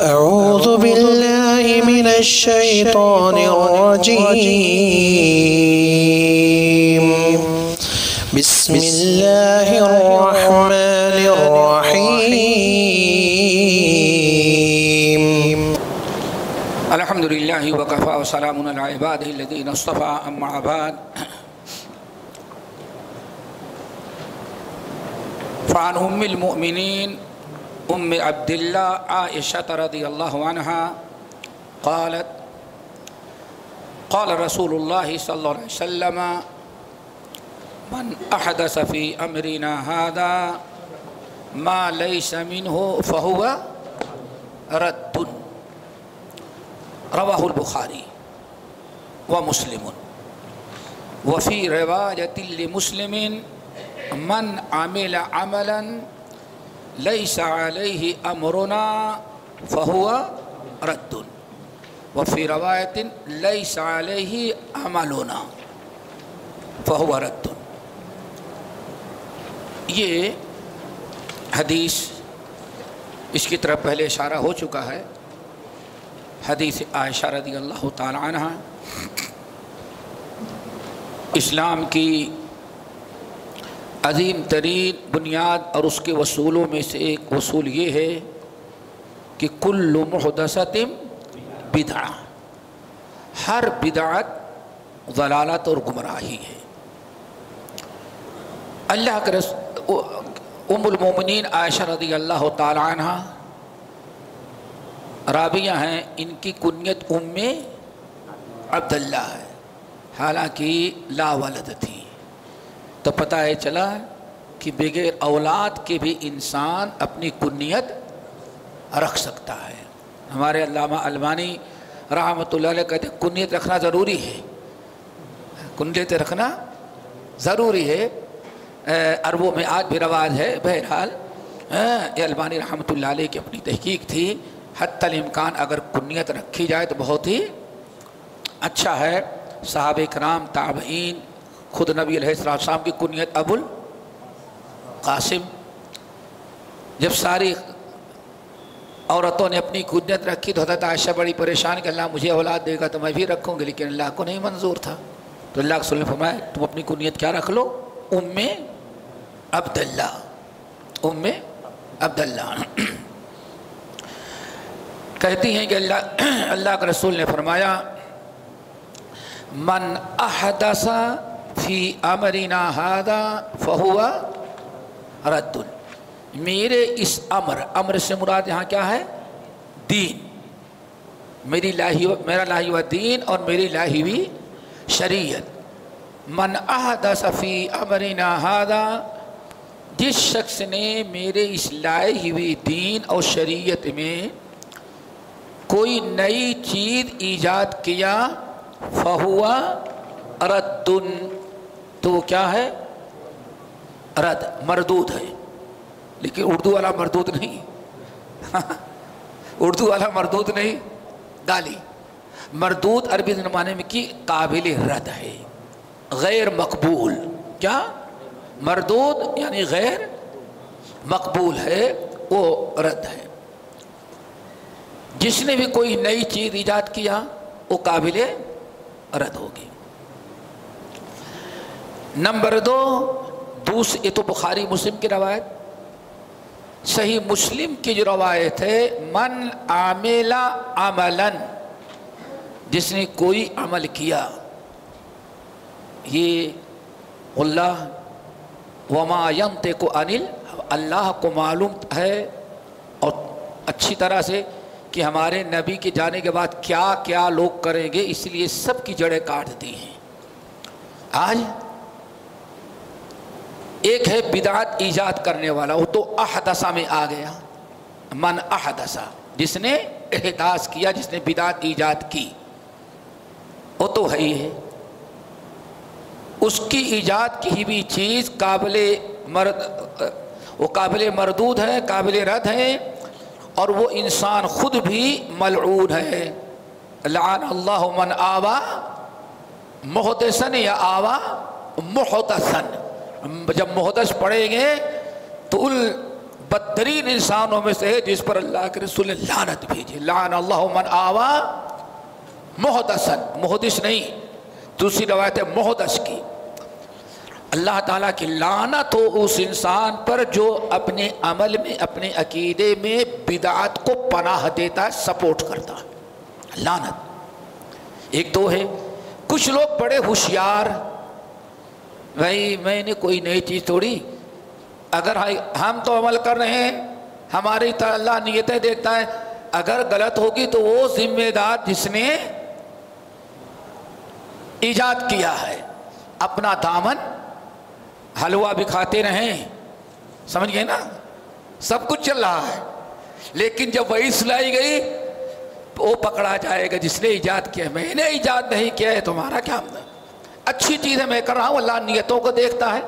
أعوذ بالله من الشيطان الرجيم. بسم الله الرحمن الرحيم. الحمد لله وكفى وسلام على عباده الذين اصطفى، أما بعد. فعن أم المؤمنين أم عبد الله عائشة رضي الله عنها قالت، قال رسول الله صلى الله عليه وسلم، من أحدث في أمرنا هذا ما ليس منه فهو رد. رواه البخاري ومسلم وفي رواية لمسلم، من عمل عملا ليس عليه أمرنا فهو رد. وفي رواية ليس عليه عملنا فهو رد. یہ حدیث اس کی طرف پہلے اشارہ ہو چکا ہے. حدیث عائشہ رضی اللہ تعالی عنہ، اسلام کی عظیم ترین بنیاد اور اس کے وصولوں میں سے ایک وصول یہ ہے کہ کل محدثت بدع ہر بدعت ضلالت اور گمراہی ہے۔ اللہ کے رس، ام المومنین عائشہ رضی اللہ تعالی عنہ رابعہ ہیں، ان کی کنیت ام عبداللہ ہے، حالانکہ لا ولد تھی تو پتہ ہے چلا کہ بغیر اولاد کے بھی انسان اپنی کنیت رکھ سکتا ہے۔ ہمارے علامہ علمانی رحمۃ اللہ علیہ کہتے ہیں، کنیت رکھنا ضروری ہے۔ کنیت رکھنا ضروری ہے۔ عربوں میں آج بھی رواج ہے، بہرحال یہ علمانی رحمۃ اللہ علیہ کی اپنی تحقیق تھی۔ حتی الامکان اگر کنیت رکھی جائے تو بہت ہی اچھا ہے۔ صحابہ کرام، تابعین خود نبی علیہ السلام کی کنیت ابو القاسم جب ساری عورتوں نے اپنی کنیت رکھی تو حضرت عائشہ بڑی پریشان کہ اللہ مجھے اولاد دے گا تو میں بھی رکھوں گی، لیکن اللہ کو نہیں منظور تھا۔ تو اللہ کے نے فرمایا، تم اپنی کنیت کیا رکھ لو؟ ام عبداللہ۔ ام عبداللہ۔ کہتی ہیں کہ اللہ اللہ کے رسول نے فرمایا، من احدث فی امرنا هذا فهو رد. میرے اس امر امر سے مراد یہاں کیا ہے؟ دین. میری لاہی میرا لاہی ہوا دین اور میری لاہی ہوئی شریعت. من احدث فی امرنا هذا جس شخص نے میرے اس لائی ہوئی دین اور شریعت میں کوئی نئی چیز ایجاد کیا فہوا رد. تو وہ کیا ہے؟ رد، مردود ہے۔ لیکن اردو والا مردود نہیں۔ اردو والا مردود نہیں، گالی۔ مردود عربی زمانے میں کی قابل رد ہے۔ غیر مقبول۔ کیا؟ مردود یعنی غیر مقبول ہے، وہ رد ہے۔ جس نے بھی کوئی نئی چیز ایجاد کیا، وہ قابل رد ہوگی۔ نمبر دو دوسری یہ تو بخاری مسلم کی روایت۔ صحیح مسلم کی جو روایت ہے، من عاملہ عملاً جس نے کوئی عمل کیا، یہ اللہ، وما ینت کو انل اللہ کو معلوم ہے اور اچھی طرح سے کہ ہمارے نبی کے جانے کے بعد کیا کیا لوگ کریں گے، اس لیے سب کی جڑیں کاٹ دی ہیں۔ آج ایک ہے بدعت ایجاد کرنے والا، وہ تو احدثہ میں آ گیا۔ من احدثہ، جس نے احداث کیا، جس نے بدعت ایجاد کی۔ وہ تو ہے ہی ہے۔ اس کی ایجاد کی بھی چیز قابل مرد، وہ قابل مردود ہے، قابل رد ہے۔ اور وہ انسان خود بھی ملعون ہے۔ لعن اللہ من آوا محدثن یا آوا محدثن جب محدث پڑھیں گے تو ان بدترین انسانوں میں سے ہے جس پر اللہ کے رسول نے لعنت بھیجی۔ لعن اللہ من آوا محدثن محدث نہیں، دوسری روایت ہے محدث کی۔ اللہ تعالیٰ کی لعنت ہو اس انسان پر جو اپنے عمل میں، اپنے عقیدے میں بدعات کو پناہ دیتا ہے سپورٹ کرتا۔ ہے لعنت۔ ایک تو ہے۔ کچھ لوگ بڑے ہوشیار بھائی میں نے کوئی نئی چیز توڑی اگر ہم تو عمل کر رہے ہیں، ہماری تو اللہ نیتیں دیکھتا ہے۔ اگر غلط ہوگی تو وہ ذمہ دار جس نے ایجاد کیا ہے۔ اپنا دامن حلوہ بھی کھاتے رہیں۔ سمجھ گئے نا؟ سب کچھ چل رہا ہے۔ لیکن جب وہی سلائی گئی، وہ پکڑا جائے گا، جس نے ایجاد کیا میں نے ایجاد نہیں کیا ہے، تمہارا کیا اچھی چیز ہے، میں کر رہا ہوں، اللہ نیتوں کو دیکھتا ہے۔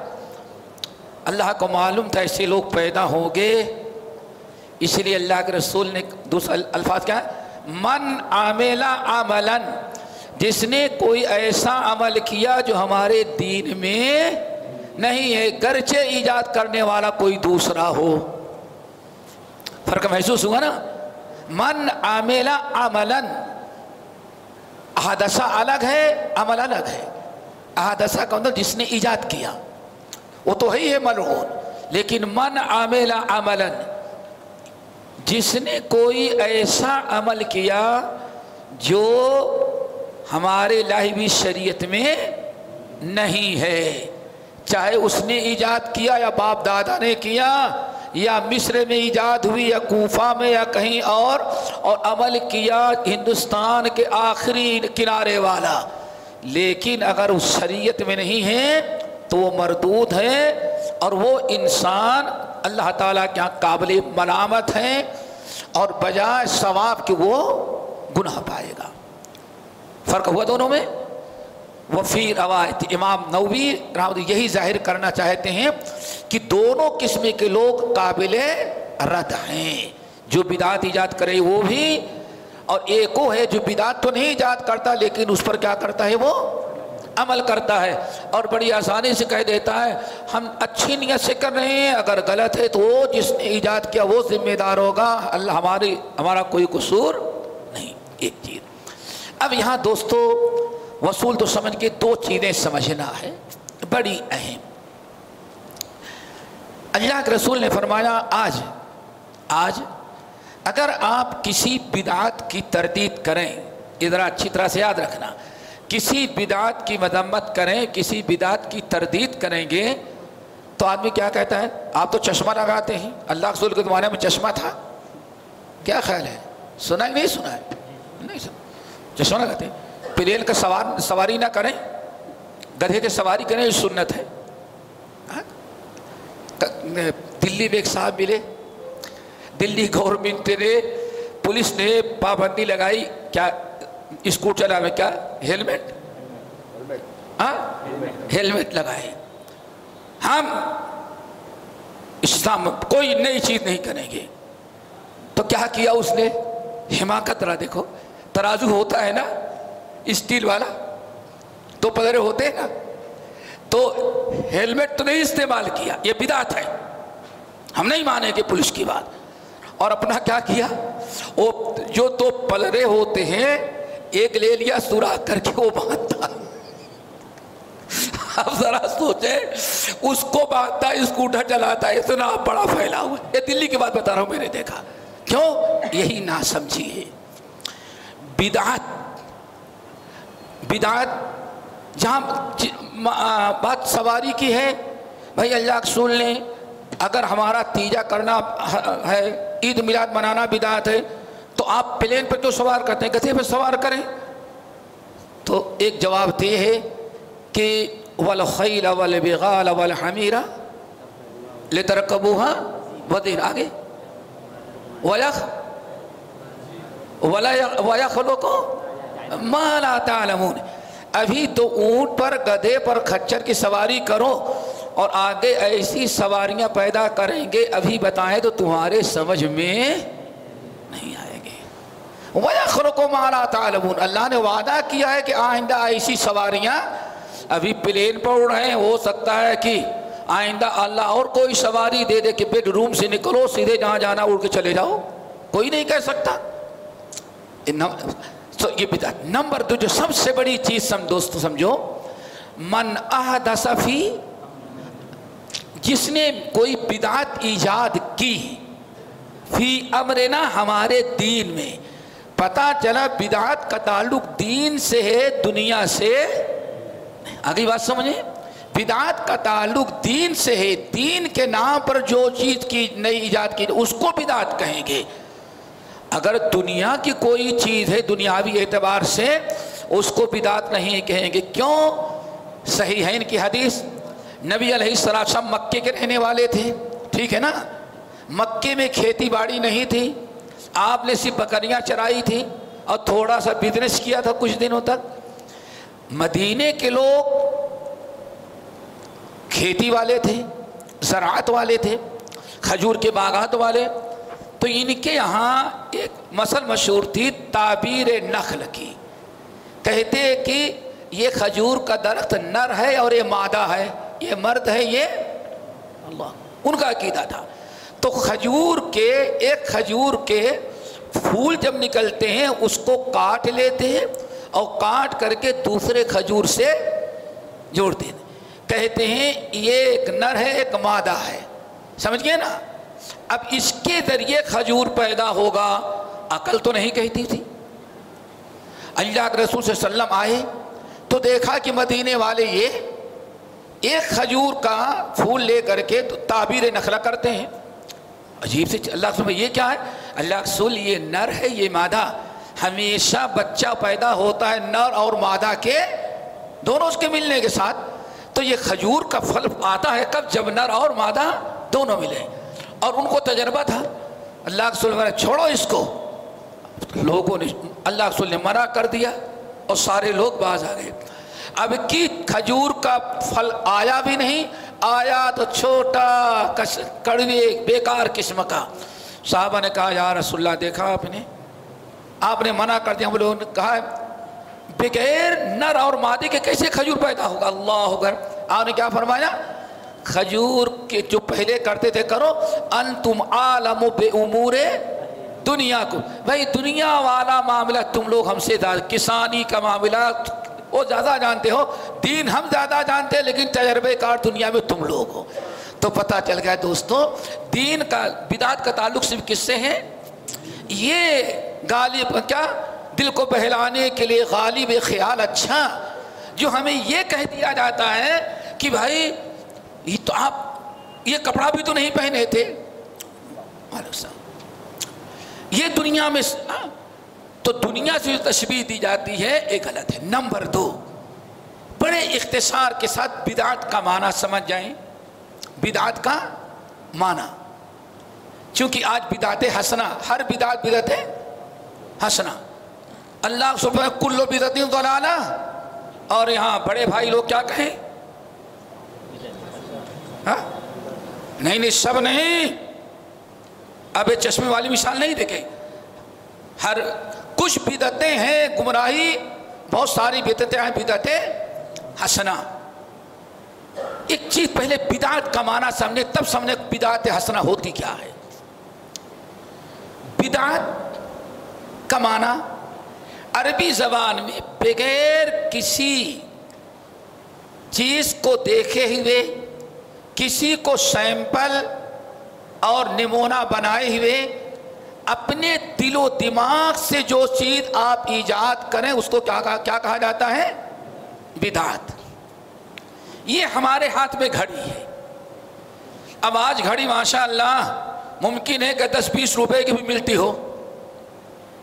اللہ کو معلوم تھا ایسے لوگ پیدا ہوں گے۔ اس لیے اللہ کے رسول نے دوسرا الفاظ کیا ہے؟ من عاملہ عملاً، جس نے کوئی ایسا عمل کیا جو ہمارے دین میں نہیں ہے، گرچہ ایجاد کرنے والا کوئی دوسرا ہو۔ فرق محسوس ہوا نا؟ من عاملہ عملاً، احادثہ الگ ہے، عمل الگ ہے۔ احادثہ کا مطلب جس نے ایجاد کیا، وہ تو ہی ہے ملعون، لیکن من عاملہ عملاً، جس نے کوئی ایسا عمل کیا جو ہمارے لاہوی شریعت میں نہیں ہے۔ چاہے اس نے ایجاد کیا یا باپ دادا نے کیا، یا مصر میں ایجاد ہوئی، یا کوفہ میں، یا کہیں اور اور عمل کیا ہندوستان کے آخری کنارے والا۔ لیکن اگر اس شریعت میں نہیں ہے تو وہ مردود ہے اور وہ انسان اللہ تعالیٰ کے یہاں قابل ملامت ہیں اور بجائے ثواب کہ وہ گناہ پائے گا۔ فرق ہوا دونوں میں؟ وفی روایت امام نووی رحمت یہی ظاہر کرنا چاہتے ہیں کہ دونوں قسم کے لوگ قابل رد ہیں۔ جو بدعت ایجاد کرے وہ بھی اور ایک وہ ہے جو بدعت تو نہیں ایجاد کرتا، لیکن اس پر کیا کرتا ہے وہ؟ عمل کرتا ہے۔ اور بڑی آسانی سے کہہ دیتا ہے، ہم اچھی نیت سے کر رہے ہیں، اگر غلط ہے تو وہ جس نے ایجاد کیا وہ ذمہ دار ہوگا۔ اللہ ہماری، ہمارا کوئی قصور نہیں، ایک چیز۔ اب یہاں دوستو، وصول تو سمجھ کے دو چیزیں سمجھنا ہے، بڑی اہم۔ اللہ کے رسول نے فرمایا، آج آج اگر آپ کسی بدعات کی تردید کریں ادھر اچھی طرح سے یاد رکھنا، کسی بدعات کی مذمت کریں، کسی بدعات کی تردید کریں گے، تو آدمی کیا کہتا ہے؟ آپ تو چشمہ لگاتے ہیں۔ اللہ رسول کے زمانے میں چشمہ تھا۔ کیا خیال ہے؟ سنا ہی نہیں سنا ہے۔ نہیں سنا۔ چشمہ لگاتے ہیں۔ پلیل کا سوار، سواری نہ کریں۔ گدھے کے سواری کریں، یہ سنت ہے۔ ہاں؟ دلی میں ایک صاحب ملے۔ دلی گورنمنٹ نے پولیس نے پابندی لگائی، کیا اسکوٹ چلا میں کیا؟ ہیلمٹ ہاں؟ ہیلمٹ لگائے ہم اسلام کوئی نئی چیز نہیں کریں گے۔ تو کیا کیا اس نے؟ حماقت رہا دیکھو، ترازو ہوتا ہے نا، اسٹیل والا۔ تو پدرے ہوتے ہیں نا۔ تو ہیلمٹ تو نہیں استعمال کیا، یہ بدات ہے۔ ہم نہیں مانے کہ پولیس کی بات۔ اور اپنا کیا کیا؟ وہ جو دو پلرے ہوتے ہیں، ایک لے لیا سورا کر کے وہ باندھتا۔ اب ذرا سوچے اس کو باندھتا اسکوٹر چلاتا ہے اتنا بڑا پھیلا ہوا۔ یہ دلی کی بات بتا رہا ہوں، میں نے دیکھا۔ کیوں؟ یہی نہ سمجھی ہے۔ بدعت بدعت جہاں جی، بات سواری کی ہے، بھائی اللہ رسول نے اگر ہمارا تیجا کرنا ہے عید میلاد منانا بدعت ہے، تو آپ پلین پہ کیوں سوار کرتے ہیں گدھے پہ سوار کریں۔ تو ایک جواب دے ہے کہ والخیل والبغال والحمیرہ لترکبوہا ودین آگے۔ ویخ وَيَخْلُقُ مَا لَا تَعْلَمُونَ۔ ابھی تو اونٹ پر، گدھے پر، کھچر کی سواری کرو۔ اور آگے ایسی سواریاں پیدا کریں گے، ابھی بتائیں تو تمہارے سمجھ میں نہیں آئیں گے وَيَخْلُقُ مَا لَا تَعْلَمُونَ۔ اللہ نے وعدہ کیا ہے کہ آئندہ ایسی سواریاں ابھی پلین پر اڑ رہے ہیں۔ ہو سکتا ہے کہ آئندہ اللہ اور کوئی سواری دے دے کہ بیڈ روم سے نکلو، سیدھے جہاں جانا اڑ کے چلے جاؤ۔ کوئی نہیں کہہ سکتا۔ یہ بدعت۔ نمبر دو، جو سب سے بڑی چیز سم دوست سمجھو۔ من احدث فی جس نے کوئی بدعت ایجاد کی فی امرنا ہمارے دین میں، پتا چلا بدعت کا تعلق دین سے ہے، دنیا سے آگے بات سمجھیں؟ بدعت کا تعلق دین سے ہے، دین کے نام پر جو چیز کی نئی ایجاد کی، اس کو بدعت کہیں گے۔ اگر دنیا کی کوئی چیز ہے، دنیاوی اعتبار سے، اس کو بدعت نہیں کہیں گے۔ کیوں؟ صحیح ہے ان کی حدیث نبی علیہ السلام مکے کے رہنے والے تھے، ٹھیک ہے نا؟ مکے میں کھیتی باڑی نہیں تھی آپ نے صرف بکریاں چرائی تھی اور تھوڑا سا بزنس کیا تھا کچھ دنوں تک۔ مدینے کے لوگ کھیتی والے تھے، زراعت والے تھے، کھجور کے باغات والے۔ تو ان کے یہاں ایک مسل مشہور تھی، تعبیر نخل کی۔ کہتے کہ یہ کھجور کا درخت نر ہے اور یہ مادہ ہے۔ یہ مرد ہے یہ اللہ۔ ان کا عقیدہ تھا۔ تو کھجور کے، ایک کھجور کے پھول جب نکلتے ہیں، اس کو کاٹ لیتے ہیں اور کاٹ کر کے دوسرے کھجور سے جوڑتے ہیں۔ کہتے ہیں، یہ ایک نر ہے، ایک مادہ ہے۔ سمجھ گئے نا؟ اب اس کے ذریعے کھجور پیدا ہوگا۔ عقل تو نہیں کہتی تھی۔ اللہ کے رسول صلی اللہ علیہ وسلم آئے تو دیکھا کہ مدینے والے یہ ایک کھجور کا پھول لے کر کے تعبیر نخلا کرتے ہیں۔ عجیب سے اللہ سب یہ کیا ہے؟ اللہ رسول، یہ نر ہے، یہ مادہ۔ ہمیشہ بچہ پیدا ہوتا ہے نر اور مادہ کے دونوں اس کے ملنے کے ساتھ۔ تو یہ کھجور کا پھل آتا ہے کب؟ جب نر اور مادہ دونوں ملے۔ اور ان کو تجربہ تھا۔ اللہ رسول نے چھوڑو اس کو۔ لوگوں نے، اللہ رسول نے منع کر دیا اور سارے لوگ باز آ گئے۔ اب کی کھجور کا پھل آیا بھی نہیں، آیا تو چھوٹا کڑوے بیکار قسم کا۔ صحابہ نے کہا، یا رسول اللہ، دیکھا آپ نے؟ آپ نے منع کر دیا۔ ہم لوگوں نے کہا، بغیر نر اور مادی کے کیسے کھجور پیدا ہوگا؟ اللہ اکبر۔ آپ نے کیا فرمایا؟ کھجور کے جو پہلے کرتے تھے، کرو۔ انتم عالم بے امور دنیا کو۔ بھائی، دنیا والا معاملہ، تم لوگ ہم سے کسانی کا معاملہ۔ وہ زیادہ جانتے ہو، دین ہم زیادہ جانتے ہیں، لیکن تجربے کار دنیا میں تم لوگ ہو۔ تو پتہ چل گیا دوستو، دین کا، بدعت کا تعلق صرف کس سے ہے؟ یہ غالب، کیا؟ دل کو بہلانے کے لیے غالب خیال اچھا جو ہمیں یہ کہہ دیا جاتا ہے کہ بھائی، یہ تو آپ، یہ کپڑا بھی تو نہیں پہنے تھے۔ یہ دنیا میں ہاں، تو دنیا سے جو تشبیح دی جاتی ہے، یہ غلط ہے۔ نمبر دو، بڑے اختصار کے ساتھ بدعت کا معنی سمجھ جائیں۔ بدعت کا معنی، چونکہ آج بدعت ہسنا ہر بدعت بدعت ہے ہسنا اللہ سبحانہ کلو بدعت ضلالہ۔ اور یہاں بڑے بھائی لوگ کیا کہیں؟ ہاں؟ نہیں نہیں، سب نہیں۔ اب چشمے والی مثال نہیں دیکھیں ہر کچھ بدتیں ہیں، گمراہی، بہت ساری بدتیں ہیں بدتیں ہسنا ایک چیز پہلے بدعت کا معنی سمجھے، تب سمجھے بدعت ہسنا ہوتی کیا ہے۔ بدعت کا معنی عربی زبان میں بغیر کسی چیز کو دیکھے ہوئے، کسی کو سیمپل اور نمونہ بنائے ہوئے اپنے دل و دماغ سے جو چیز آپ ایجاد کریں، اس کو کیا کہا کیا کہا جاتا ہے؟ بدعت۔ یہ ہمارے ہاتھ میں گھڑی ہے۔ اب آج گھڑی ماشاء اللہ ممکن ہے کہ دس بیس روپے کی بھی ملتی ہو۔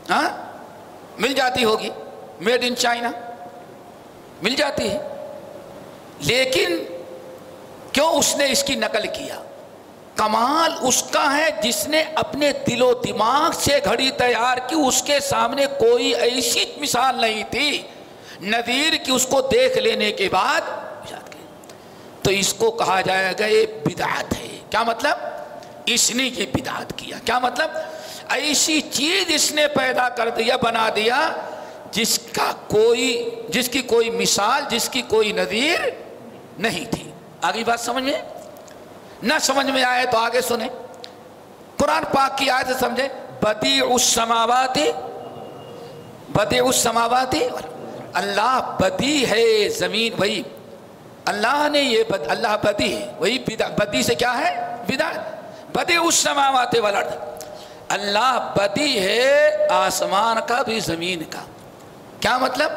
ہاں؟ مل جاتی ہوگی۔ Made in China. مل جاتی ہے۔ لیکن کیوں اس نے اس کی نقل کیا؟ کمال اس کا ہے جس نے اپنے دل و دماغ سے گھڑی تیار کی، اس کے سامنے کوئی ایسی مثال نہیں تھی۔ نذیر کی اس کو دیکھ لینے کے بعد تو اس کو کہا جائے گا یہ بدعت ہے۔ کیا مطلب؟ اس نے یہ بدعت کیا۔ کیا مطلب؟ ایسی چیز اس نے پیدا کر دیا، بنا دیا، جس کا کوئی، جس کی کوئی مثال، جس کی کوئی نظیر نہیں تھی۔ آگے بات سمجھیں؟ نہ سمجھ میں آئے تو آگے سنیں۔ قرآن پاک کی آیت سمجھے بدی اس سماواتی بدی اس سماواتی اللہ بدی ہے زمین وہی۔ اللہ نے یہ بد، اللہ بدی ہے۔ وہی بدی سے کیا ہے؟ بدا بدی اس سماواتی والا اللہ بدی ہے آسمان کا بھی زمین کا۔ کیا مطلب؟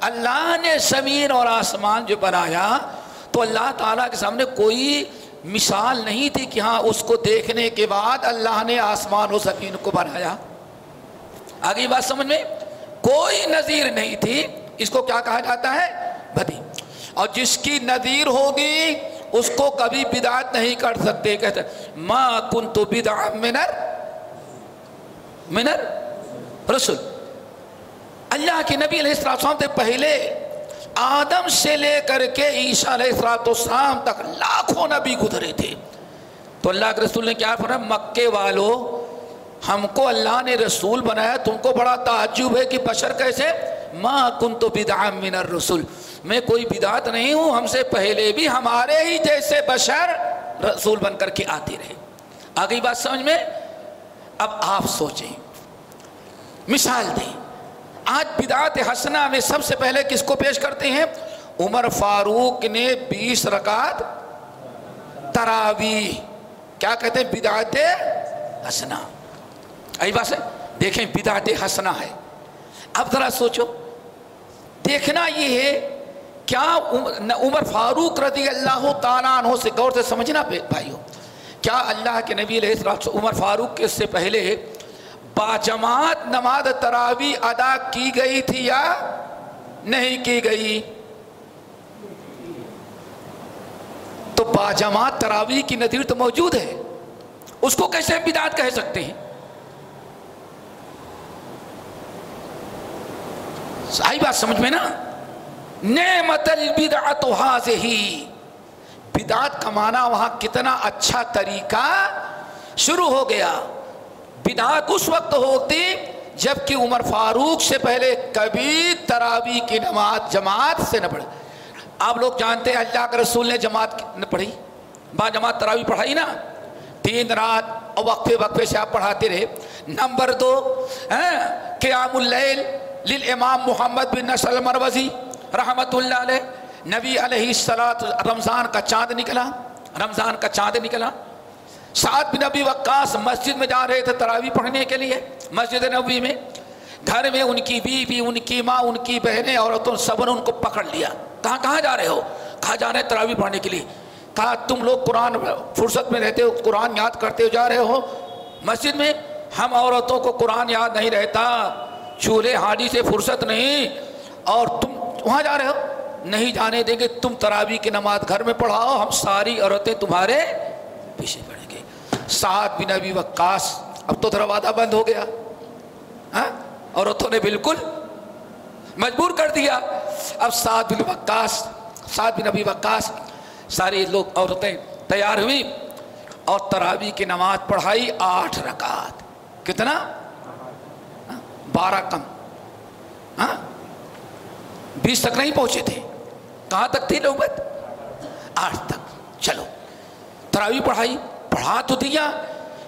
اللہ نے زمین اور آسمان جو بنایا تو اللہ تعالیٰ کے سامنے کوئی مثال نہیں تھی کہ ہاں اس کو دیکھنے کے بعد اللہ نے آسمان و زمین کو بنایا۔ آگے بات سمجھ میں؟ کوئی نظیر نہیں تھی۔ اس کو کیا کہا جاتا ہے؟ بدی۔ اور جس کی نظیر ہوگی، اس کو کبھی بدعت نہیں کر سکتے۔ کہتے ما کن تو بدا منر منر رسول اللہ کے نبی علیہ السلام سے پہلے آدم سے لے کر کے عیسیٰ علیہ السلام تک لاکھوں نبی گزرے تھے۔ تو اللہ کے رسول نے کیا فرمایا؟ مکے والو، ہم کو اللہ نے رسول بنایا، تم کو بڑا تعجب ہے کہ بشر کیسے؟ ما کن تو بدعا من الرسول میں کوئی بدعت نہیں ہوں، ہم سے پہلے بھی ہمارے ہی جیسے بشر رسول بن کر کے آتے رہے۔ آگئی بات سمجھ میں؟ اب آپ سوچیں۔ مثال دیں۔ آج بدعت حسنہ میں سب سے پہلے کس کو پیش کرتے ہیں؟ عمر فاروق نے بیس رکعت تراوی کیا کہتے ہیں؟ بدعت حسنہ۔ بات ہے؟ دیکھیں بدعت حسنہ ہے۔ اب ذرا سوچو۔ دیکھنا یہ ہے، کیا عمر فاروق رضی اللہ تعالیٰ عنہ سے، غور سے سمجھنا بھائیو۔ کیا اللہ کے نبی علیہ السلام عمر فاروق کے سے پہلے باجماعت نماز تراوی ادا کی گئی تھی یا نہیں کی گئی؟ تو باجماعت تراوی کی نظیر تو موجود ہے۔ اس کو کیسے بدعت کہہ سکتے ہیں؟ آئی بات سمجھ میں نا؟ نعمت البدعت ہی بدعت کا معنی وہاں کتنا اچھا طریقہ شروع ہو گیا۔ بدعت اس وقت ہوتی جبکہ عمر فاروق سے پہلے کبھی تراوی کی نماز جماعت سے نہ پڑھے آپ لوگ جانتے ہیں اللہ کے رسول نے جماعت نہ پڑھی۔ با جماعت تراوی پڑھائی نا۔ تین رات اور وقفے وقفے سے آپ پڑھاتے رہے۔ نمبر دو ہاں، قیام اللیل للامام محمد بن نسل مروزی رحمت اللہ علیہ۔ نبی علیہ السلام رمضان کا چاند نکلا۔ رمضان کا چاند نکلا۔ سعد بن نبی وقاص مسجد میں جا رہے تھے تراوی پڑھنے کے لیے، مسجد نبی میں۔ گھر میں ان کی بیوی، ان کی ماں، ان کی بہنیں، عورتوں، سب نے ان کو پکڑ لیا۔ کہاں کہاں جا رہے ہو؟ کہاں جا رہے ہیں تراوی پڑھنے کے لیے؟ کہا تم لوگ قرآن فرصت میں رہتے ہو، قرآن یاد کرتے ہو جا رہے ہو؟ مسجد میں ہم عورتوں کو قرآن یاد نہیں رہتا، چولہے ہانڈی سے فرصت نہیں۔ اور تم وہاں جا رہے ہو؟ نہیں جانے دیں گے، تم تراوی کی نماز گھر میں پڑھاؤ، ہم ساری عورتیں تمہارے پیچھے پڑھیں سعد بن ابی وقاص، اب تو دروازہ بند ہو گیا۔ ہاں؟ عورتوں نے بالکل مجبور کر دیا۔ اب سعد بن وقاص، سعد بن ابی وقاص ساری لوگ عورتیں تیار ہوئی اور تراوی کی نماز پڑھائی آٹھ رکعت۔ کتنا؟ ہاں؟ بارہ کم۔ ہاں؟ بیس تک نہیں پہنچے تھے۔ کہاں تک تھی نوبت؟ آٹھ تک۔ چلو، تراوی پڑھائی پڑھا تو دیا،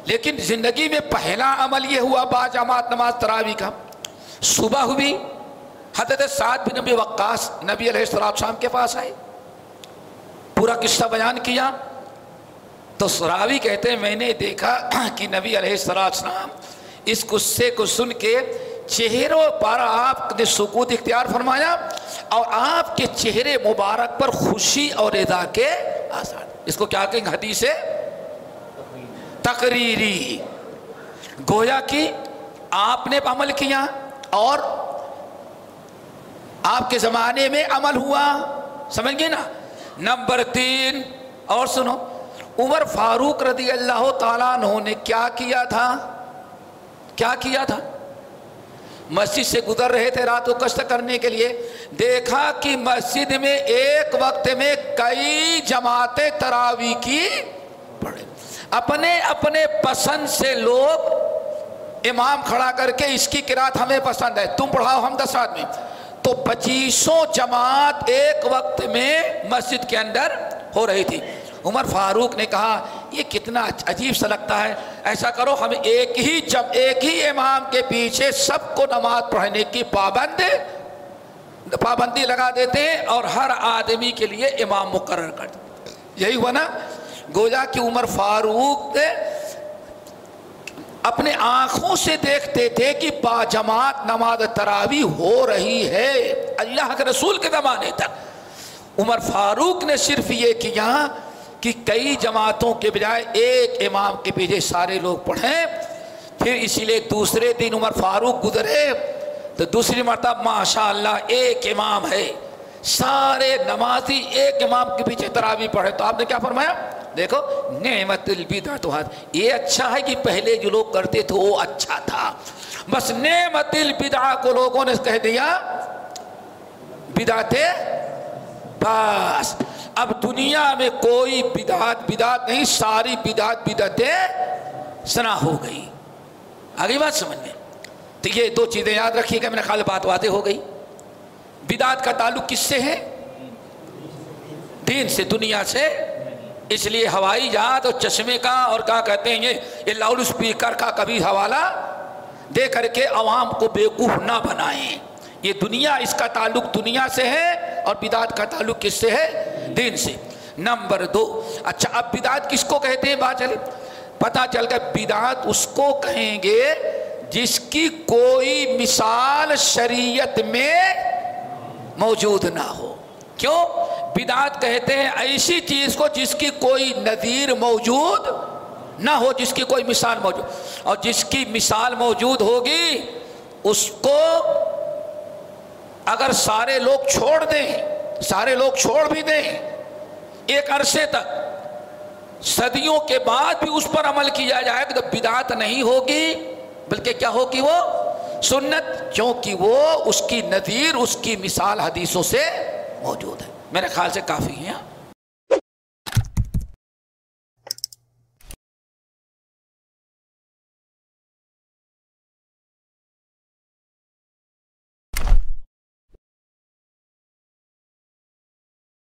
لیکن زندگی میں پہلا عمل یہ ہوا با جماعت نماز تراوی کا۔ صبح ہوئی، حضرت سعد بن نبی وقاص نبی علیہ السلام کے پاس آئے۔ پورا قصہ بیان کیا۔ تو سراوی کہتے ہیں، میں نے دیکھا کہ نبی علیہ السلام اس قصے کو سن کے چہروں پر آپ نے سکوت اختیار فرمایا اور آپ کے چہرے مبارک پر خوشی اور رضا کے آثار۔ اس کو کیا کہیں حدیث تقریری۔ گویا کہ آپ نے عمل کیا اور آپ کے زمانے میں عمل ہوا۔ سمجھ گئے نا؟ نمبر تین، اور سنو، عمر فاروق رضی اللہ تعالیٰ عنہ نے کیا کیا تھا؟ کیا کیا تھا؟ مسجد سے گزر رہے تھے رات کو کشت کرنے کے لیے۔ دیکھا کہ مسجد میں ایک وقت میں کئی جماعتیں تراوی کی پڑھے اپنے اپنے پسند سے لوگ امام کھڑا کر کے اس کی قرآت ہمیں پسند ہے۔ تم پڑھاؤ ہم دس آدمی۔ تو پچیسوں جماعت ایک وقت میں مسجد کے اندر ہو رہی تھی۔ عمر فاروق نے کہا، یہ کتنا عجیب سا لگتا ہے۔ ایسا کرو، ہم ایک ہی جب ایک ہی امام کے پیچھے سب کو نماز پڑھنے کی پابند، پابندی لگا دیتے ہیں اور ہر آدمی کے لیے امام مقرر کر دیتے یہی ہوا نا؟ گویا کہ عمر فاروق اپنے آنکھوں سے دیکھتے تھے کہ با جماعت نماز تراوی ہو رہی ہے، اللہ کے رسول کے زمانے تک۔ عمر فاروق نے صرف یہ کیا کہ کئی جماعتوں کے بجائے ایک امام کے پیچھے سارے لوگ پڑھیں، پھر اسی لیے دوسرے دن عمر فاروق گزرے تو دوسری مرتبہ ماشاء اللہ ایک امام ہے۔ سارے نمازی ایک امام کے پیچھے تراوی پڑھے۔ تو آپ نے کیا فرمایا؟ دیکھو، نعمت البدا تو یہ اچھا ہے کہ پہلے جو لوگ کرتے تھے، وہ اچھا تھا۔ بس نعمت البدا کو لوگوں نے کہہ دیا بداتے بس۔ اب دنیا میں کوئی بدعت بدعت نہیں، ساری بدعت، بدعتیں سنا ہو گئی۔ آگے بات سمجھ میں؟ تو یہ دو چیزیں یاد رکھیے گا میں نے بات باتیں ہو گئی۔ بدعت کا تعلق کس سے ہے؟ دین سے، دنیا سے۔ اس لیے ہوائی جہاز اور چشمے کا اور کیا کہتے ہیں یہ لاؤڈ اسپیکر کا کبھی حوالہ دے کر کے عوام کو بیوقوف نہ بنائیں۔ یہ دنیا اس کا تعلق دنیا سے ہے اور بدعت کا تعلق کس سے ہے؟ دین سے۔ نمبر دو اچھا اب بدعت کس کو کہتے ہیں؟ بات چلے۔ پتا چل گیا، بدعت اس کو کہیں گے جس کی کوئی مثال شریعت میں موجود نہ ہو۔ کیوں؟ بدعت کہتے ہیں، ایسی چیز کو جس کی کوئی نظیر موجود نہ ہو، جس کی کوئی مثال موجود۔ اور جس کی مثال موجود ہوگی، اس کو اگر سارے لوگ چھوڑ دیں، سارے لوگ چھوڑ بھی دیں، ایک عرصے تک، صدیوں کے بعد بھی اس پر عمل کیا جائے، تو بدعت نہیں ہوگی، بلکہ کیا ہوگی وہ؟ سنت، کیونکہ وہ اس کی نظیر، اس کی مثال حدیثوں سے موجود ہے۔ میرے خیال سے کافی ہیں۔